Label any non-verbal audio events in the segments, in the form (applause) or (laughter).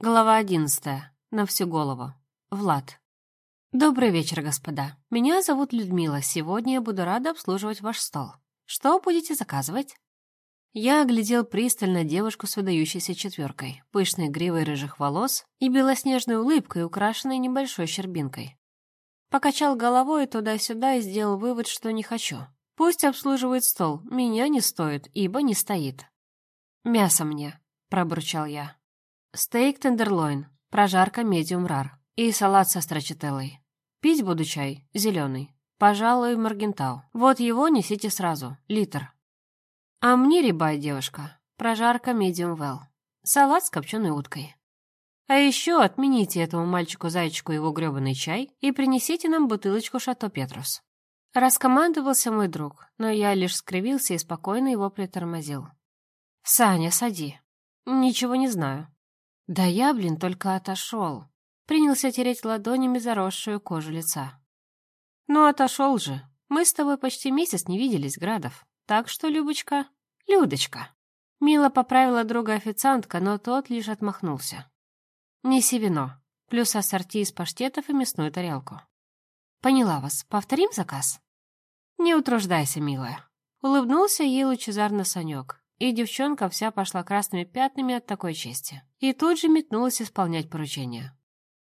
Глава одиннадцатая. На всю голову. Влад. Добрый вечер, господа. Меня зовут Людмила. Сегодня я буду рада обслуживать ваш стол. Что будете заказывать? Я оглядел пристально девушку с выдающейся четверкой, пышной гривой рыжих волос и белоснежной улыбкой, украшенной небольшой щербинкой. Покачал головой туда-сюда и сделал вывод, что не хочу. Пусть обслуживает стол, меня не стоит, ибо не стоит. «Мясо мне», — пробурчал я. Стейк тендерлойн, прожарка медиум рар и салат со страчителлой. Пить буду чай, зеленый. Пожалуй, маргентау. Вот его несите сразу, литр. А мне рибай, девушка, прожарка медиум well. Салат с копченой уткой. А еще отмените этому мальчику-зайчику его гребаный чай и принесите нам бутылочку Шато Петрус. Раскомандовался мой друг, но я лишь скривился и спокойно его притормозил. «Саня, сади». «Ничего не знаю». Да я, блин, только отошел. Принялся тереть ладонями заросшую кожу лица. Ну, отошел же. Мы с тобой почти месяц не виделись, Градов. Так что, Любочка, Людочка. Мило поправила друга официантка, но тот лишь отмахнулся. Неси вино, плюс ассорти из паштетов и мясную тарелку. Поняла вас. Повторим заказ? Не утруждайся, милая. Улыбнулся ей лучезарно Санек, и девчонка вся пошла красными пятнами от такой чести. И тут же метнулась исполнять поручение.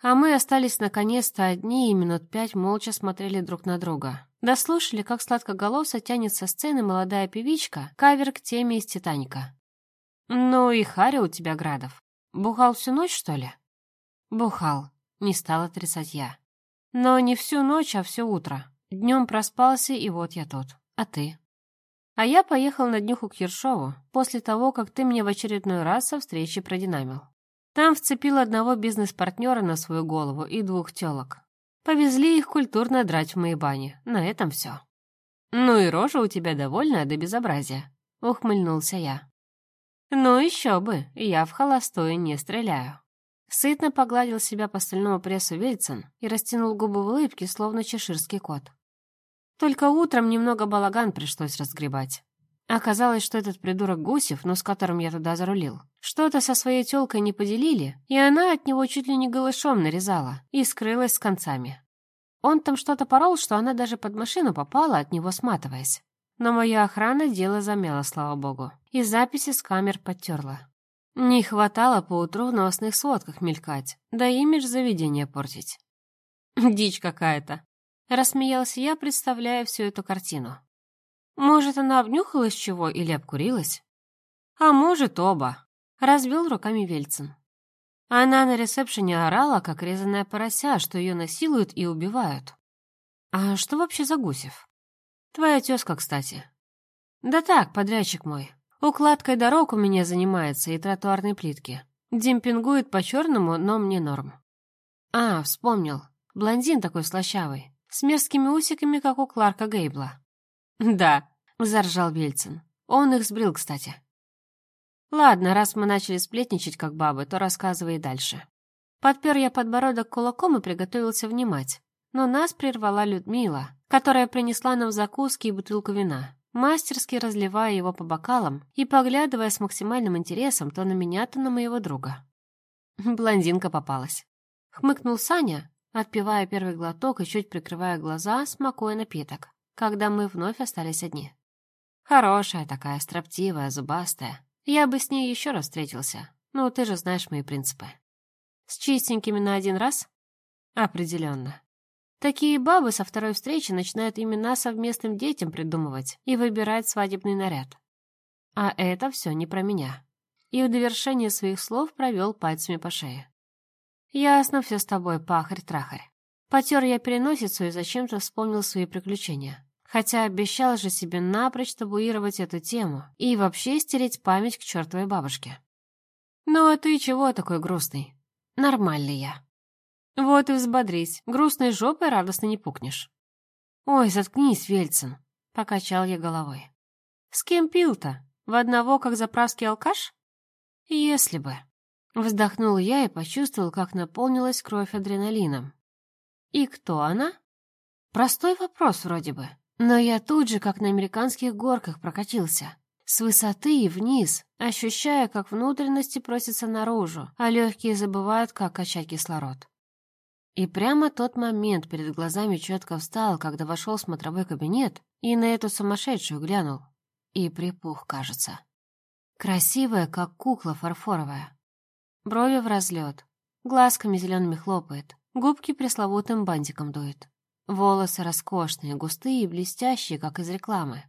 А мы остались наконец-то одни и минут пять молча смотрели друг на друга. Дослушали, как сладкоголосо тянет со сцены молодая певичка кавер к теме из «Титаника». «Ну и Харя у тебя, Градов. Бухал всю ночь, что ли?» «Бухал», — не стал отрицать я. «Но не всю ночь, а все утро. Днем проспался, и вот я тут. А ты?» А я поехал на днюху к Ершову после того, как ты мне в очередной раз со встречи продинамил. Там вцепил одного бизнес-партнера на свою голову и двух телок. Повезли их культурно драть в моей бане. На этом все. «Ну и рожа у тебя довольная до безобразия», — ухмыльнулся я. «Ну еще бы, я в холостую не стреляю». Сытно погладил себя по стальному прессу Вильсон и растянул губы в улыбке, словно чеширский кот. Только утром немного балаган пришлось разгребать. Оказалось, что этот придурок Гусев, ну с которым я туда зарулил, что-то со своей тёлкой не поделили, и она от него чуть ли не голышом нарезала и скрылась с концами. Он там что-то порол, что она даже под машину попала, от него сматываясь. Но моя охрана дело замяла, слава богу, и записи с камер подтерла. Не хватало поутру в новостных сводках мелькать, да имидж заведения портить. (laughs) Дичь какая-то. Рассмеялся я, представляя всю эту картину. Может, она обнюхалась чего или обкурилась? А может, оба. Разбил руками Вельцин. Она на ресепшене орала, как резаная порося, что ее насилуют и убивают. А что вообще за Гусев? Твоя тезка, кстати. Да так, подрядчик мой. Укладкой дорог у меня занимается и тротуарной плитки. Демпингует по-черному, но мне норм. А, вспомнил. Блондин такой слащавый с мерзкими усиками, как у Кларка Гейбла. «Да», — заржал Вельцин. «Он их сбрил, кстати». «Ладно, раз мы начали сплетничать, как бабы, то рассказывай дальше». Подпер я подбородок кулаком и приготовился внимать. Но нас прервала Людмила, которая принесла нам закуски и бутылку вина, мастерски разливая его по бокалам и поглядывая с максимальным интересом то на меня, то на моего друга. Блондинка попалась. Хмыкнул Саня, отпивая первый глоток и чуть прикрывая глаза, смакуя напиток, когда мы вновь остались одни. Хорошая такая, строптивая, зубастая. Я бы с ней еще раз встретился. Ну, ты же знаешь мои принципы. С чистенькими на один раз? Определенно. Такие бабы со второй встречи начинают имена совместным детям придумывать и выбирать свадебный наряд. А это все не про меня. И в довершение своих слов провел пальцами по шее. «Ясно все с тобой, пахарь-трахарь». Потер я переносицу и зачем-то вспомнил свои приключения. Хотя обещал же себе напрочь табуировать эту тему и вообще стереть память к чертовой бабушке. «Ну а ты чего такой грустный?» «Нормальный я». «Вот и взбодрись, грустной жопой радостно не пукнешь». «Ой, заткнись, Вельцин», — покачал я головой. «С кем пил-то? В одного, как заправский алкаш?» «Если бы». Вздохнул я и почувствовал, как наполнилась кровь адреналином. «И кто она?» Простой вопрос вроде бы, но я тут же, как на американских горках, прокатился. С высоты и вниз, ощущая, как внутренности просятся наружу, а легкие забывают, как качать кислород. И прямо тот момент перед глазами четко встал, когда вошел в смотровой кабинет и на эту сумасшедшую глянул. И припух, кажется. Красивая, как кукла фарфоровая. Брови в разлет, глазками зелеными хлопает, губки пресловутым бантиком дует. Волосы роскошные, густые и блестящие, как из рекламы.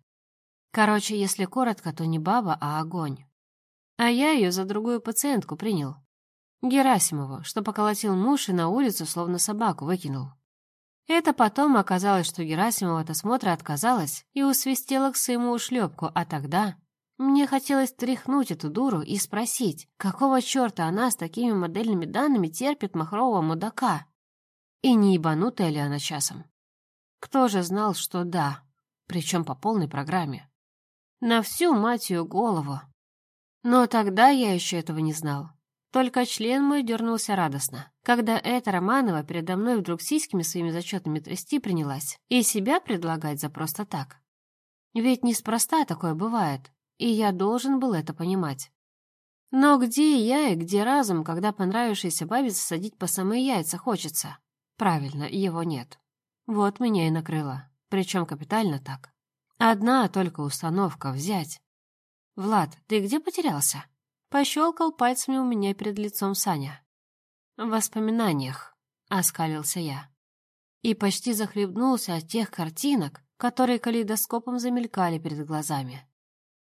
Короче, если коротко, то не баба, а огонь. А я ее за другую пациентку принял. Герасимову, что поколотил муж и на улицу словно собаку выкинул. Это потом оказалось, что Герасимова от осмотра отказалась и усвистела к своему ушлепку, а тогда мне хотелось тряхнуть эту дуру и спросить, какого черта она с такими модельными данными терпит махрового мудака? И не ебанутая ли она часом? Кто же знал, что да, причем по полной программе? На всю мать ее голову. Но тогда я еще этого не знал. Только член мой дернулся радостно, когда эта Романова передо мной вдруг сиськами своими зачетными трясти принялась и себя предлагать за просто так. Ведь неспроста такое бывает, и я должен был это понимать. Но где я и где разум, когда понравившейся бабе засадить по самые яйца хочется? Правильно, его нет. Вот меня и накрыло, причем капитально так. Одна только установка — взять. «Влад, ты где потерялся?» Пощелкал пальцами у меня перед лицом Саня. «В воспоминаниях», — оскалился я. И почти захлебнулся от тех картинок, которые калейдоскопом замелькали перед глазами.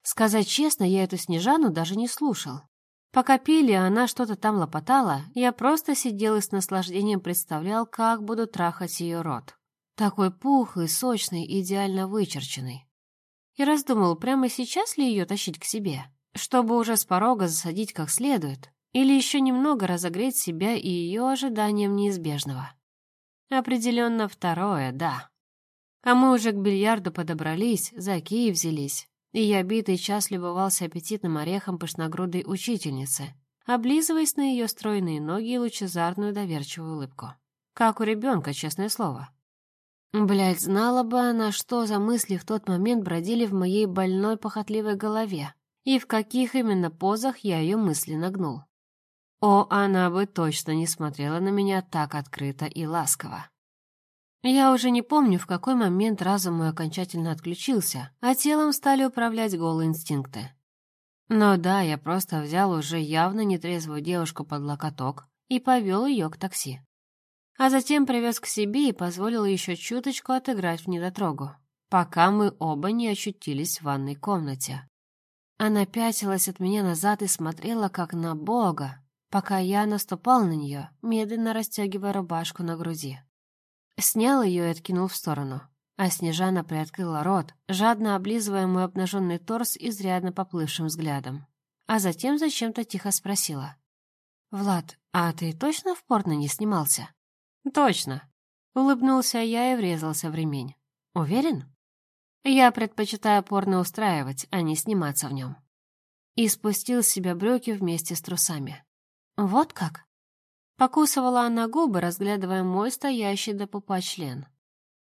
Сказать честно, я эту Снежану даже не слушал. Пока пили, она что-то там лопотала, я просто сидел и с наслаждением представлял, как буду трахать ее рот. Такой пухлый, сочный, идеально вычерченный. И раздумал, прямо сейчас ли ее тащить к себе, чтобы уже с порога засадить как следует, или еще немного разогреть себя и ее ожиданием неизбежного. Определенно второе, да. А мы уже к бильярду подобрались, за кии взялись, и я битый час любовался аппетитным орехом пышногрудой учительницы, облизываясь на ее стройные ноги и лучезарную доверчивую улыбку. Как у ребенка, честное слово. Блядь, знала бы она, что за мысли в тот момент бродили в моей больной похотливой голове, и в каких именно позах я ее мысли нагнул. О, она бы точно не смотрела на меня так открыто и ласково. Я уже не помню, в какой момент разум мой окончательно отключился, а телом стали управлять голые инстинкты. Но да, я просто взял уже явно нетрезвую девушку под локоток и повел ее к такси. А затем привез к себе и позволил еще чуточку отыграть в недотрогу, пока мы оба не очутились в ванной комнате. Она пятилась от меня назад и смотрела как на бога, пока я наступал на нее, медленно расстегивая рубашку на груди. Снял ее и откинул в сторону. А Снежана приоткрыла рот, жадно облизывая мой обнаженный торс изрядно поплывшим взглядом. А затем зачем-то тихо спросила. «Влад, а ты точно в порно не снимался?» «Точно!» Улыбнулся я и врезался в ремень. «Уверен?» «Я предпочитаю порно устраивать, а не сниматься в нем». И спустил с себя брюки вместе с трусами. «Вот как?» Покусывала она губы, разглядывая мой стоящий до пупа член.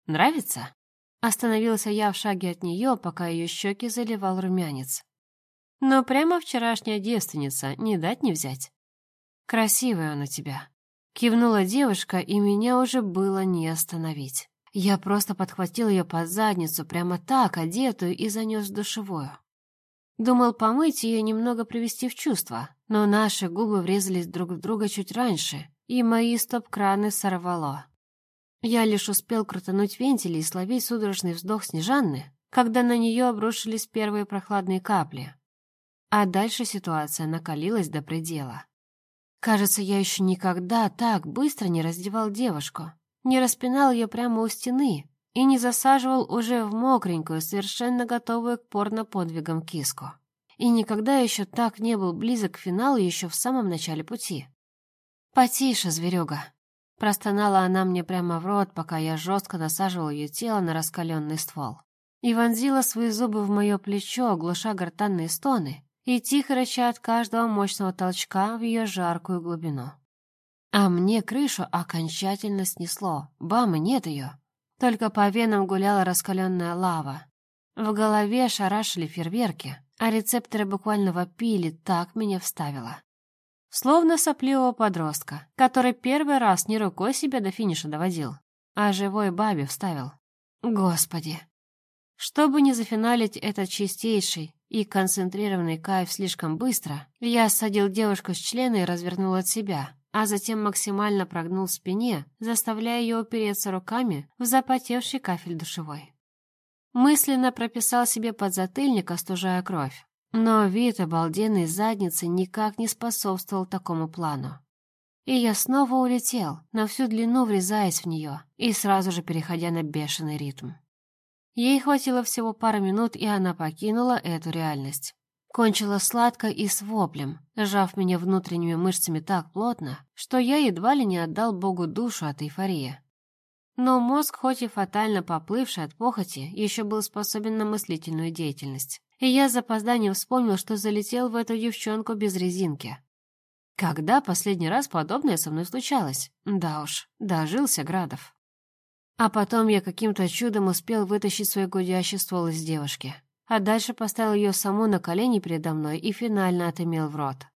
«Нравится?» Остановился я в шаге от нее, пока ее щеки заливал румянец. Но прямо вчерашняя девственница, не дать не взять. «Красивая она тебя», — кивнула девушка, и меня уже было не остановить. Я просто подхватил ее под задницу, прямо так, одетую, и занес в душевую. Думал помыть ее немного привести в чувство, но наши губы врезались друг в друга чуть раньше, и мои стоп-краны сорвало. Я лишь успел крутануть вентили и словить судорожный вздох Снежанны, когда на нее обрушились первые прохладные капли. А дальше ситуация накалилась до предела. Кажется, я еще никогда так быстро не раздевал девушку, не распинал ее прямо у стены, и не засаживал уже в мокренькую, совершенно готовую к порно-подвигам киску. И никогда еще так не был близок к финалу еще в самом начале пути. «Потише, зверюга!» Простонала она мне прямо в рот, пока я жестко насаживал ее тело на раскаленный ствол. И вонзила свои зубы в мое плечо, глуша гортанные стоны, и тихо рыча от каждого мощного толчка в ее жаркую глубину. А мне крышу окончательно снесло. Бамы нет ее. Только по венам гуляла раскаленная лава. В голове шарашили фейерверки, а рецепторы буквально вопили, так меня вставило. Словно сопливого подростка, который первый раз не рукой себя до финиша доводил, а живой бабе вставил. Господи! Чтобы не зафиналить этот чистейший и концентрированный кайф слишком быстро, я садил девушку с члена и развернул от себя, а затем максимально прогнул спине, заставляя ее упереться руками в запотевший кафель душевой. Мысленно прописал себе подзатыльник, остужая кровь. Но вид обалденной задницы никак не способствовал такому плану. И я снова улетел, на всю длину врезаясь в нее, и сразу же переходя на бешеный ритм. Ей хватило всего пары минут, и она покинула эту реальность. Кончила сладко и с воплем, сжав меня внутренними мышцами так плотно, что я едва ли не отдал Богу душу от эйфории. Но мозг, хоть и фатально поплывший от похоти, еще был способен на мыслительную деятельность. И я с запозданием вспомнил, что залетел в эту девчонку без резинки. Когда последний раз подобное со мной случалось? Да уж, дожился Градов. А потом я каким-то чудом успел вытащить свой гудящий ствол из девушки. А дальше поставил ее саму на колени передо мной и финально отымел в рот.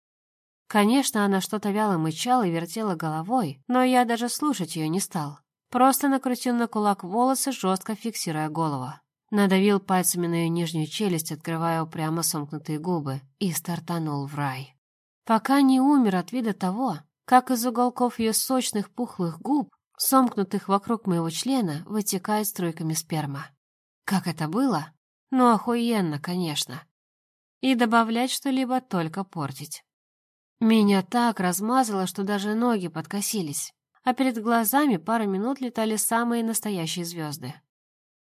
Конечно, она что-то вяло мычала и вертела головой, но я даже слушать ее не стал. Просто накрутил на кулак волосы, жестко фиксируя голову. Надавил пальцами на ее нижнюю челюсть, открывая упрямо сомкнутые губы, и стартанул в рай пока не умер от вида того, как из уголков ее сочных пухлых губ, сомкнутых вокруг моего члена, вытекает струйками сперма. Как это было? Ну, охуенно, конечно. И добавлять что-либо только портить. Меня так размазало, что даже ноги подкосились, а перед глазами пару минут летали самые настоящие звезды.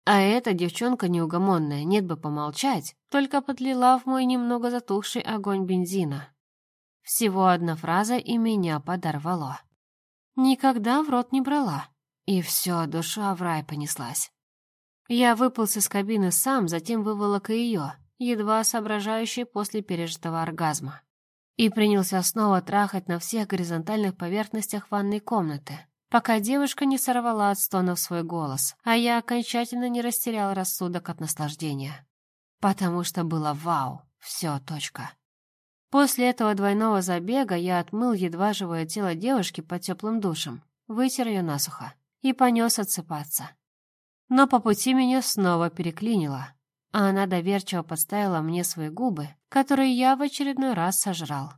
А эта девчонка неугомонная, нет бы помолчать, только подлила в мой немного затухший огонь бензина. Всего одна фраза, и меня подорвало. Никогда в рот не брала. И все, душа в рай понеслась. Я выполз из кабины сам, затем выволок ее, едва соображающий после пережитого оргазма. И принялся снова трахать на всех горизонтальных поверхностях ванной комнаты, пока девушка не сорвала от стонов свой голос, а я окончательно не растерял рассудок от наслаждения. Потому что было вау, все, точка. После этого двойного забега я отмыл едва живое тело девушки под теплым душем, вытер ее насухо и понес отсыпаться. Но по пути меня снова переклинило, а она доверчиво подставила мне свои губы, которые я в очередной раз сожрал.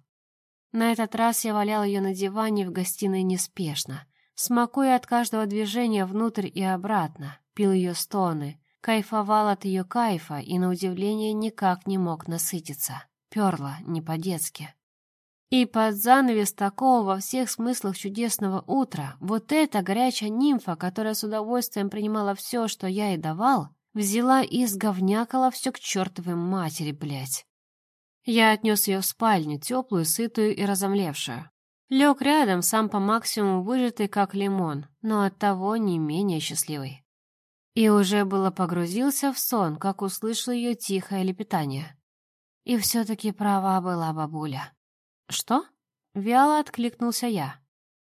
На этот раз я валял ее на диване в гостиной неспешно, смакуя от каждого движения внутрь и обратно, пил ее стоны, кайфовал от ее кайфа и, на удивление, никак не мог насытиться перла не по-детски. И под занавес такого во всех смыслах чудесного утра вот эта горячая нимфа, которая с удовольствием принимала все, что я ей давал, взяла и сговнякала все к чертовой матери, блядь. Я отнес ее в спальню, теплую, сытую и разомлевшую. Лег рядом, сам по максимуму выжатый, как лимон, но оттого не менее счастливый. И уже было погрузился в сон, как услышал ее тихое лепетание. И все-таки права была бабуля. «Что?» — вяло откликнулся я.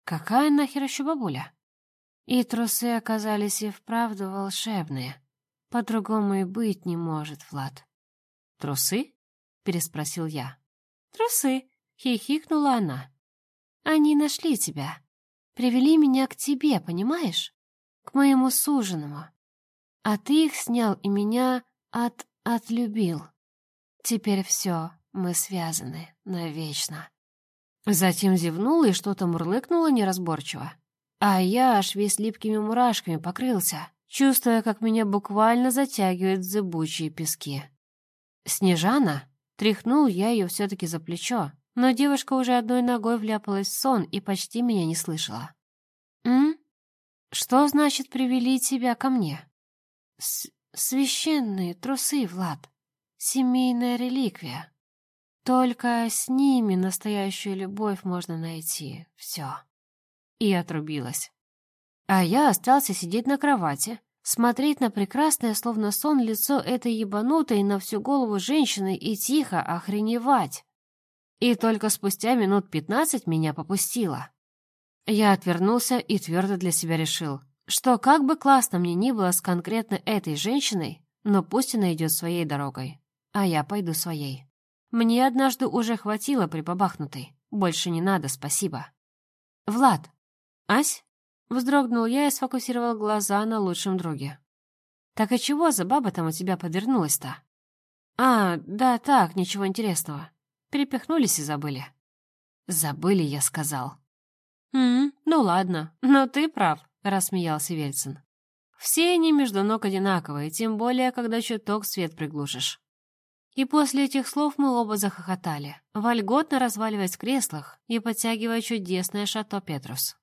«Какая нахер еще бабуля?» И трусы оказались и вправду волшебные. По-другому и быть не может, Влад. «Трусы?» — переспросил я. «Трусы», — хихикнула она. «Они нашли тебя. Привели меня к тебе, понимаешь? К моему суженому. А ты их снял и меня от... отлюбил». Теперь все, мы связаны навечно. Затем зевнула и что-то мурлыкнула неразборчиво. А я аж весь липкими мурашками покрылся, чувствуя, как меня буквально затягивают зыбучие пески. «Снежана?» Тряхнул я ее все-таки за плечо, но девушка уже одной ногой вляпалась в сон и почти меня не слышала. «М? Что значит привели тебя ко мне?» С «Священные трусы, Влад», семейная реликвия. Только с ними настоящую любовь можно найти. Все. И отрубилась. А я остался сидеть на кровати, смотреть на прекрасное, словно сон, лицо этой ебанутой на всю голову женщины и тихо охреневать. И только спустя минут пятнадцать меня попустило. Я отвернулся и твердо для себя решил, что как бы классно мне ни было с конкретно этой женщиной, но пусть она идет своей дорогой а я пойду своей. Мне однажды уже хватило при побахнутой. Больше не надо, спасибо. Влад! Ась? Вздрогнул я и сфокусировал глаза на лучшем друге. «Так и чего за баба там у тебя подвернулась-то?» «А, да так, ничего интересного. Перепихнулись и забыли». «Забыли, я сказал». «М ну ладно, но ты прав», — рассмеялся Вельцин. «Все они между ног одинаковые, тем более, когда чуток свет приглушишь». И после этих слов мы оба захохотали, вольготно разваливаясь в креслах и подтягивая чудесное шато Петрус.